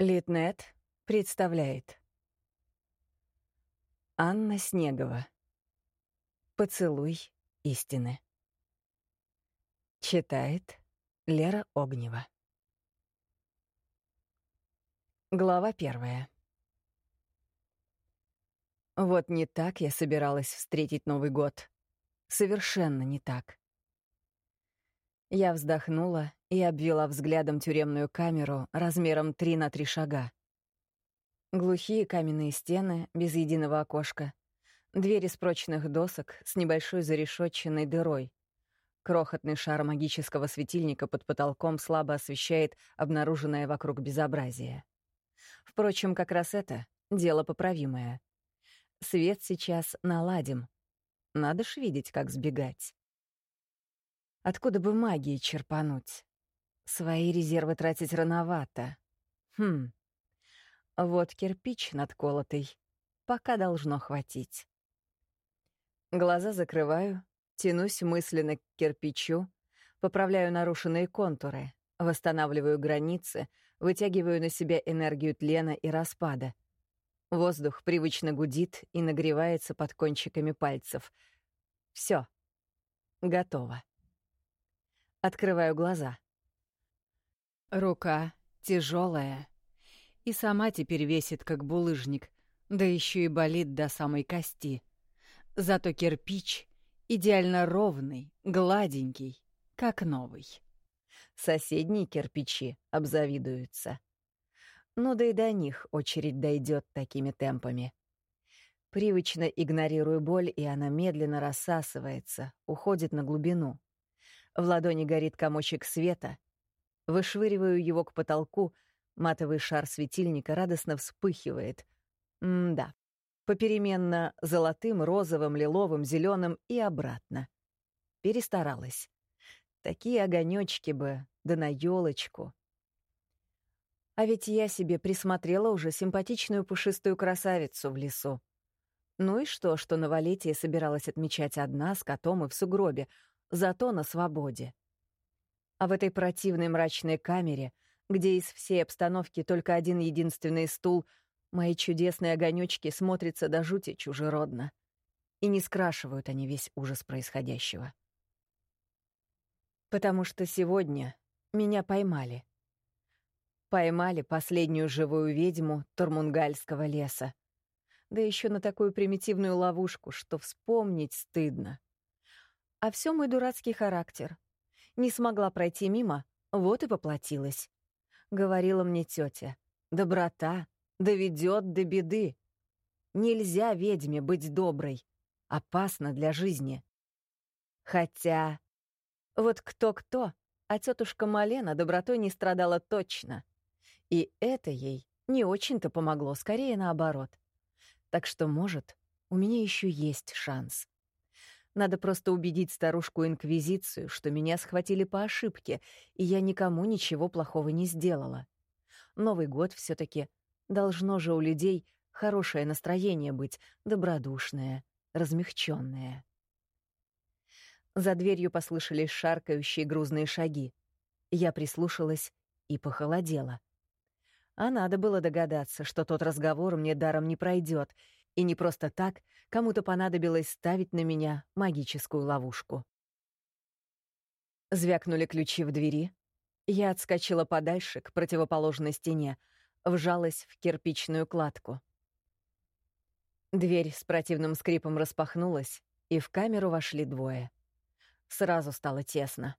Литнет представляет. Анна Снегова. «Поцелуй истины» Читает Лера Огнева. Глава первая. Вот не так я собиралась встретить Новый год. Совершенно не так. Я вздохнула и обвела взглядом тюремную камеру размером 3 на 3 шага. Глухие каменные стены, без единого окошка. Дверь из прочных досок с небольшой зарешетченной дырой. Крохотный шар магического светильника под потолком слабо освещает обнаруженное вокруг безобразие. Впрочем, как раз это — дело поправимое. Свет сейчас наладим. Надо ж видеть, как сбегать. Откуда бы магии черпануть? Свои резервы тратить рановато. Хм. Вот кирпич надколотый. Пока должно хватить. Глаза закрываю, тянусь мысленно к кирпичу, поправляю нарушенные контуры, восстанавливаю границы, вытягиваю на себя энергию тлена и распада. Воздух привычно гудит и нагревается под кончиками пальцев. Все. Готово. Открываю глаза. Рука тяжелая и сама теперь весит, как булыжник, да еще и болит до самой кости. Зато кирпич идеально ровный, гладенький, как новый. Соседние кирпичи обзавидуются. Ну да и до них очередь дойдет такими темпами. Привычно игнорирую боль, и она медленно рассасывается, уходит на глубину. В ладони горит комочек света. Вышвыриваю его к потолку, матовый шар светильника радостно вспыхивает. М-да. Попеременно золотым, розовым, лиловым, зеленым и обратно. Перестаралась. Такие огонечки бы, да на елочку. А ведь я себе присмотрела уже симпатичную пушистую красавицу в лесу. Ну и что, что новолетие собиралась отмечать одна с котом и в сугробе — зато на свободе. А в этой противной мрачной камере, где из всей обстановки только один единственный стул, мои чудесные огонечки смотрятся до жути чужеродно. И не скрашивают они весь ужас происходящего. Потому что сегодня меня поймали. Поймали последнюю живую ведьму Турмунгальского леса. Да еще на такую примитивную ловушку, что вспомнить стыдно. А все мой дурацкий характер. Не смогла пройти мимо, вот и поплатилась. Говорила мне тетя. Доброта доведет до беды. Нельзя ведьме быть доброй. Опасно для жизни. Хотя... Вот кто-кто, а тетушка Малена добротой не страдала точно. И это ей не очень-то помогло, скорее наоборот. Так что, может, у меня еще есть шанс. Надо просто убедить старушку-инквизицию, что меня схватили по ошибке, и я никому ничего плохого не сделала. Новый год все таки должно же у людей хорошее настроение быть, добродушное, размягченное. За дверью послышались шаркающие грузные шаги. Я прислушалась и похолодела. А надо было догадаться, что тот разговор мне даром не пройдет, и не просто так кому-то понадобилось ставить на меня магическую ловушку. Звякнули ключи в двери. Я отскочила подальше, к противоположной стене, вжалась в кирпичную кладку. Дверь с противным скрипом распахнулась, и в камеру вошли двое. Сразу стало тесно.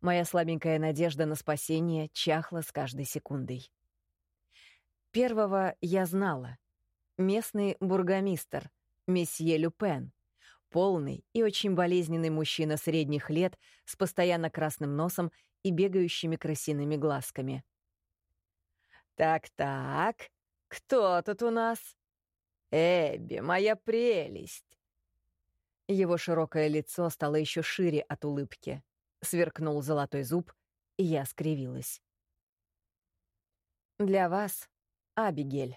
Моя слабенькая надежда на спасение чахла с каждой секундой. Первого я знала — местный бургомистр, месье Люпен, полный и очень болезненный мужчина средних лет с постоянно красным носом и бегающими красиными глазками. «Так-так, кто тут у нас?» «Эбби, моя прелесть!» Его широкое лицо стало еще шире от улыбки. Сверкнул золотой зуб, и я скривилась. «Для вас, Абигель».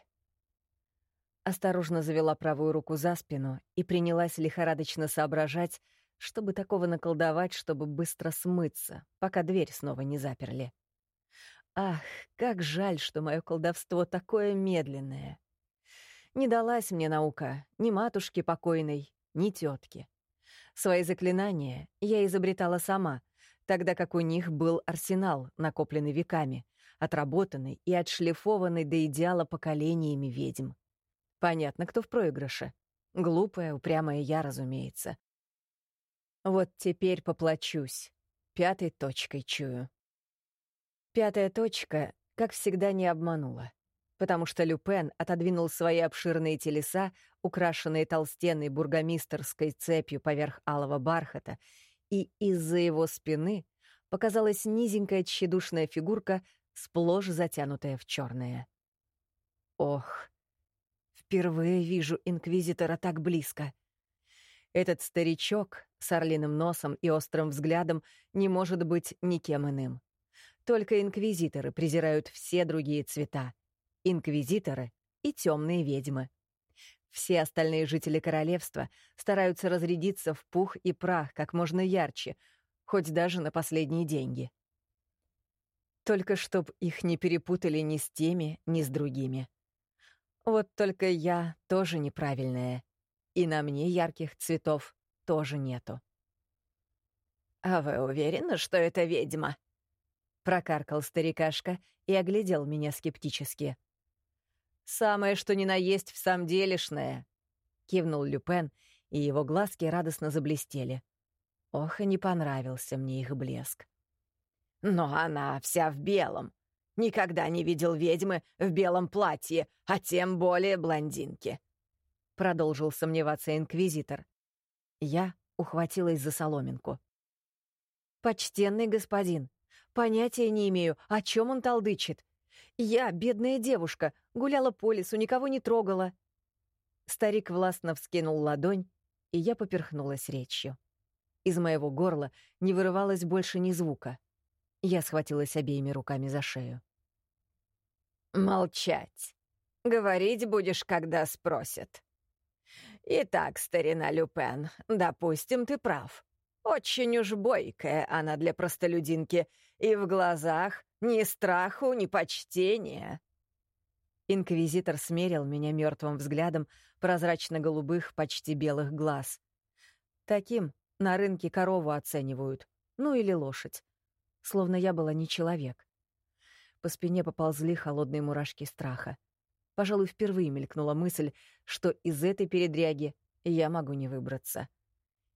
Осторожно завела правую руку за спину и принялась лихорадочно соображать, чтобы такого наколдовать, чтобы быстро смыться, пока дверь снова не заперли. Ах, как жаль, что мое колдовство такое медленное. Не далась мне наука ни матушки покойной, ни тетки. Свои заклинания я изобретала сама, тогда как у них был арсенал, накопленный веками, отработанный и отшлифованный до идеала поколениями ведьм. Понятно, кто в проигрыше. Глупая, упрямая я, разумеется. Вот теперь поплачусь. Пятой точкой чую. Пятая точка, как всегда, не обманула потому что Люпен отодвинул свои обширные телеса, украшенные толстенной бургомистерской цепью поверх алого бархата, и из-за его спины показалась низенькая тщедушная фигурка, сплошь затянутая в черное. Ох, впервые вижу инквизитора так близко. Этот старичок с орлиным носом и острым взглядом не может быть никем иным. Только инквизиторы презирают все другие цвета инквизиторы и темные ведьмы. Все остальные жители королевства стараются разрядиться в пух и прах как можно ярче, хоть даже на последние деньги. Только чтоб их не перепутали ни с теми, ни с другими. Вот только я тоже неправильная, и на мне ярких цветов тоже нету. «А вы уверены, что это ведьма?» Прокаркал старикашка и оглядел меня скептически. «Самое, что ни на есть в самом делешное», — кивнул Люпен, и его глазки радостно заблестели. Ох, и не понравился мне их блеск. «Но она вся в белом. Никогда не видел ведьмы в белом платье, а тем более блондинки», — продолжил сомневаться инквизитор. Я ухватилась за соломинку. «Почтенный господин, понятия не имею, о чем он толдычит. Я, бедная девушка, гуляла по лесу, никого не трогала. Старик властно вскинул ладонь, и я поперхнулась речью. Из моего горла не вырывалось больше ни звука. Я схватилась обеими руками за шею. «Молчать. Говорить будешь, когда спросят. Итак, старина Люпен, допустим, ты прав. Очень уж бойкая она для простолюдинки, и в глазах ни страху, ни почтения. Инквизитор смерил меня мертвым взглядом прозрачно-голубых, почти белых глаз. Таким на рынке корову оценивают, ну или лошадь. Словно я была не человек. По спине поползли холодные мурашки страха. Пожалуй, впервые мелькнула мысль, что из этой передряги я могу не выбраться.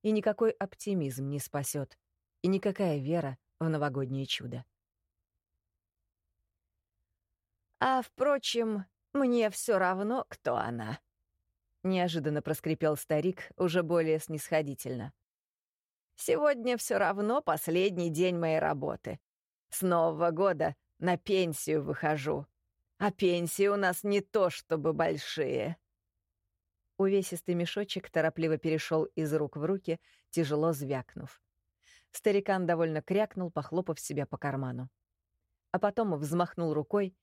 И никакой оптимизм не спасет, и никакая вера в новогоднее чудо. А, впрочем, мне все равно, кто она. Неожиданно проскрипел старик, уже более снисходительно. Сегодня все равно последний день моей работы. С Нового года на пенсию выхожу. А пенсии у нас не то чтобы большие. Увесистый мешочек торопливо перешел из рук в руки, тяжело звякнув. Старикан довольно крякнул, похлопав себя по карману. А потом взмахнул рукой,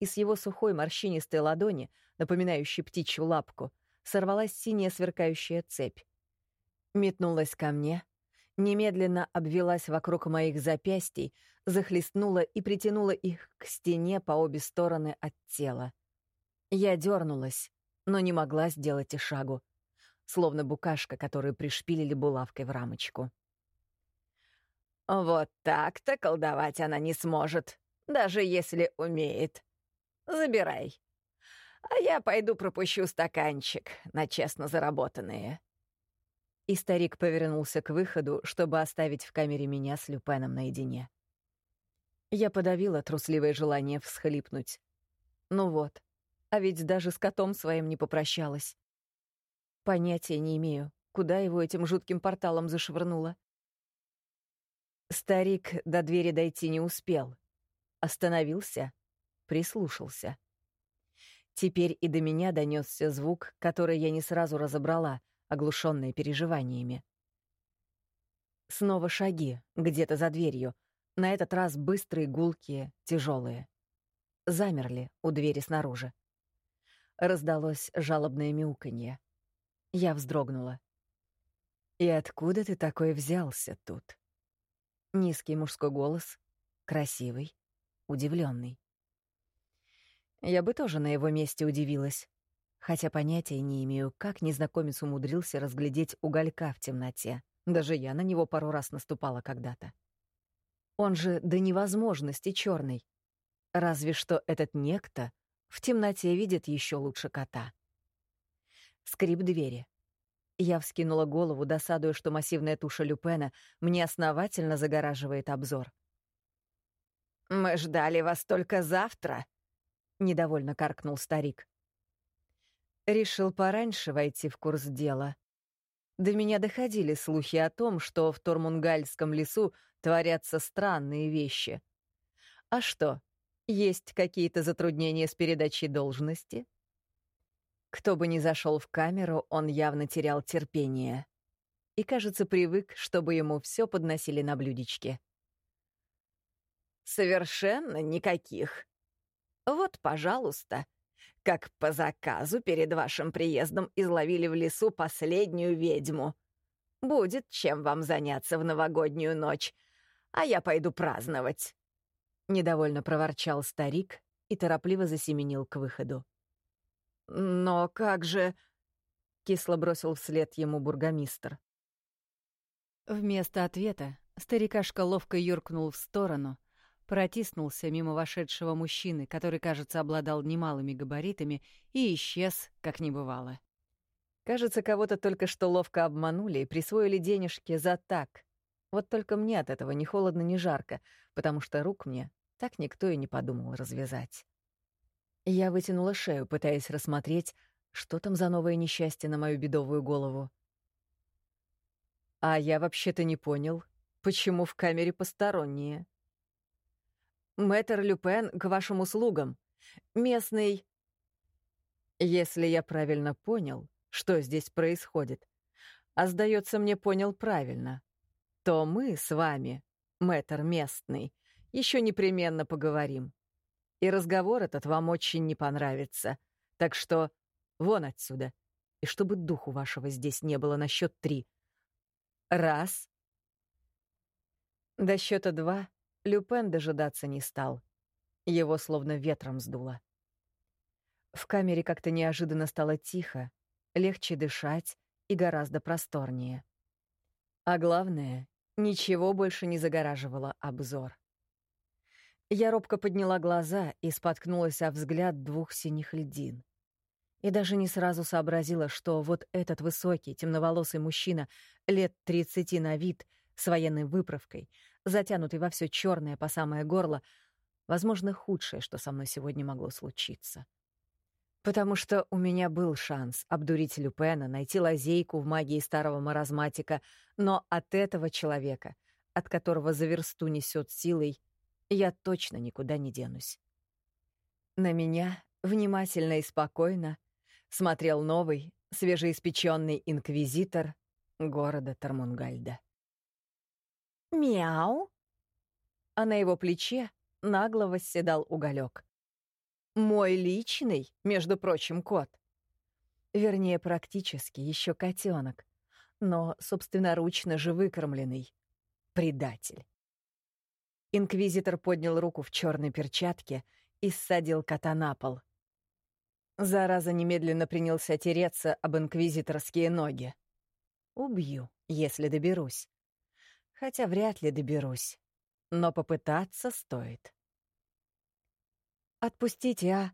и с его сухой морщинистой ладони, напоминающей птичью лапку, сорвалась синяя сверкающая цепь. Метнулась ко мне, немедленно обвелась вокруг моих запястий, захлестнула и притянула их к стене по обе стороны от тела. Я дернулась, но не могла сделать и шагу, словно букашка, которую пришпилили булавкой в рамочку. «Вот так-то колдовать она не сможет, даже если умеет», Забирай. А я пойду пропущу стаканчик на честно заработанные». И старик повернулся к выходу, чтобы оставить в камере меня с Люпеном наедине. Я подавила трусливое желание всхлипнуть. Ну вот, а ведь даже с котом своим не попрощалась. Понятия не имею, куда его этим жутким порталом зашвырнуло. Старик до двери дойти не успел. Остановился прислушался. Теперь и до меня донесся звук, который я не сразу разобрала, оглушенная переживаниями. Снова шаги, где-то за дверью, на этот раз быстрые, гулкие, тяжелые. Замерли у двери снаружи. Раздалось жалобное мяуканье. Я вздрогнула. «И откуда ты такой взялся тут?» Низкий мужской голос, красивый, удивленный. Я бы тоже на его месте удивилась, хотя понятия не имею, как незнакомец умудрился разглядеть уголька в темноте. Даже я на него пару раз наступала когда-то. Он же до невозможности черный. Разве что этот некто в темноте видит еще лучше кота. Скрип двери. Я вскинула голову, досадуя, что массивная туша Люпена мне основательно загораживает обзор. «Мы ждали вас только завтра», недовольно каркнул старик. Решил пораньше войти в курс дела. До меня доходили слухи о том, что в Тормунгальском лесу творятся странные вещи. А что, есть какие-то затруднения с передачей должности? Кто бы ни зашел в камеру, он явно терял терпение. И, кажется, привык, чтобы ему все подносили на блюдечке. «Совершенно никаких», вот, пожалуйста, как по заказу перед вашим приездом изловили в лесу последнюю ведьму. Будет чем вам заняться в новогоднюю ночь, а я пойду праздновать. Недовольно проворчал старик и торопливо засеменил к выходу. «Но как же...» — кисло бросил вслед ему бургомистр. Вместо ответа старикашка ловко юркнул в сторону — протиснулся мимо вошедшего мужчины, который, кажется, обладал немалыми габаритами, и исчез, как не бывало. Кажется, кого-то только что ловко обманули и присвоили денежки за так. Вот только мне от этого ни холодно, ни жарко, потому что рук мне так никто и не подумал развязать. Я вытянула шею, пытаясь рассмотреть, что там за новое несчастье на мою бедовую голову. А я вообще-то не понял, почему в камере посторонние. Мэтр Люпен к вашим услугам. Местный... Если я правильно понял, что здесь происходит, а сдается мне понял правильно, то мы с вами, мэтр местный, еще непременно поговорим. И разговор этот вам очень не понравится. Так что вон отсюда. И чтобы духу вашего здесь не было на счет три. Раз. До счета два Люпен дожидаться не стал. Его словно ветром сдуло. В камере как-то неожиданно стало тихо, легче дышать и гораздо просторнее. А главное, ничего больше не загораживало обзор. Я робко подняла глаза и споткнулась о взгляд двух синих льдин. И даже не сразу сообразила, что вот этот высокий, темноволосый мужчина лет тридцати на вид с военной выправкой — затянутый во все черное по самое горло, возможно, худшее, что со мной сегодня могло случиться. Потому что у меня был шанс обдурить Люпена, найти лазейку в магии старого маразматика, но от этого человека, от которого за версту несет силой, я точно никуда не денусь. На меня внимательно и спокойно смотрел новый, свежеиспеченный инквизитор города Тармунгальда. «Мяу!» А на его плече нагло восседал уголек. «Мой личный, между прочим, кот. Вернее, практически еще котенок, но собственноручно же выкормленный. Предатель». Инквизитор поднял руку в черной перчатке и ссадил кота на пол. Зараза немедленно принялся тереться об инквизиторские ноги. «Убью, если доберусь» хотя вряд ли доберусь. Но попытаться стоит. «Отпустите, а?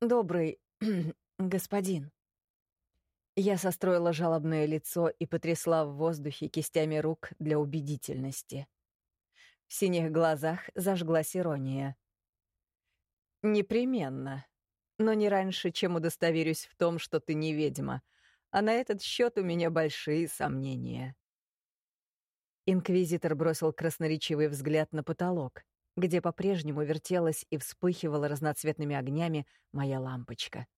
Добрый господин». Я состроила жалобное лицо и потрясла в воздухе кистями рук для убедительности. В синих глазах зажглась ирония. «Непременно, но не раньше, чем удостоверюсь в том, что ты не ведьма, а на этот счет у меня большие сомнения». Инквизитор бросил красноречивый взгляд на потолок, где по-прежнему вертелась и вспыхивала разноцветными огнями моя лампочка.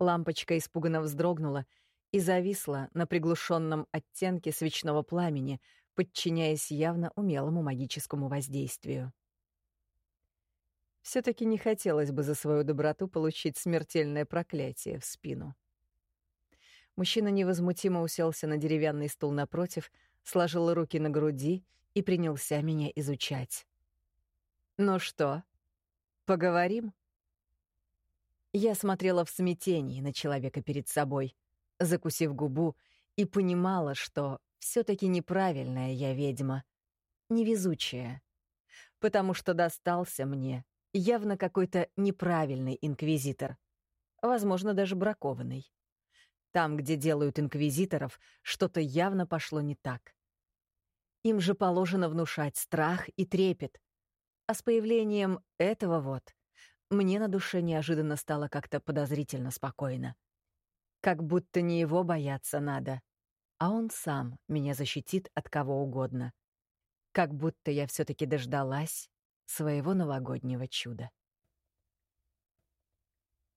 Лампочка испуганно вздрогнула и зависла на приглушенном оттенке свечного пламени, подчиняясь явно умелому магическому воздействию. все таки не хотелось бы за свою доброту получить смертельное проклятие в спину. Мужчина невозмутимо уселся на деревянный стул напротив — сложил руки на груди и принялся меня изучать. Ну что, поговорим? Я смотрела в смятении на человека перед собой, закусив губу, и понимала, что все таки неправильная я ведьма, невезучая, потому что достался мне явно какой-то неправильный инквизитор, возможно, даже бракованный. Там, где делают инквизиторов, что-то явно пошло не так. Им же положено внушать страх и трепет. А с появлением этого вот мне на душе неожиданно стало как-то подозрительно спокойно. Как будто не его бояться надо, а он сам меня защитит от кого угодно. Как будто я все таки дождалась своего новогоднего чуда.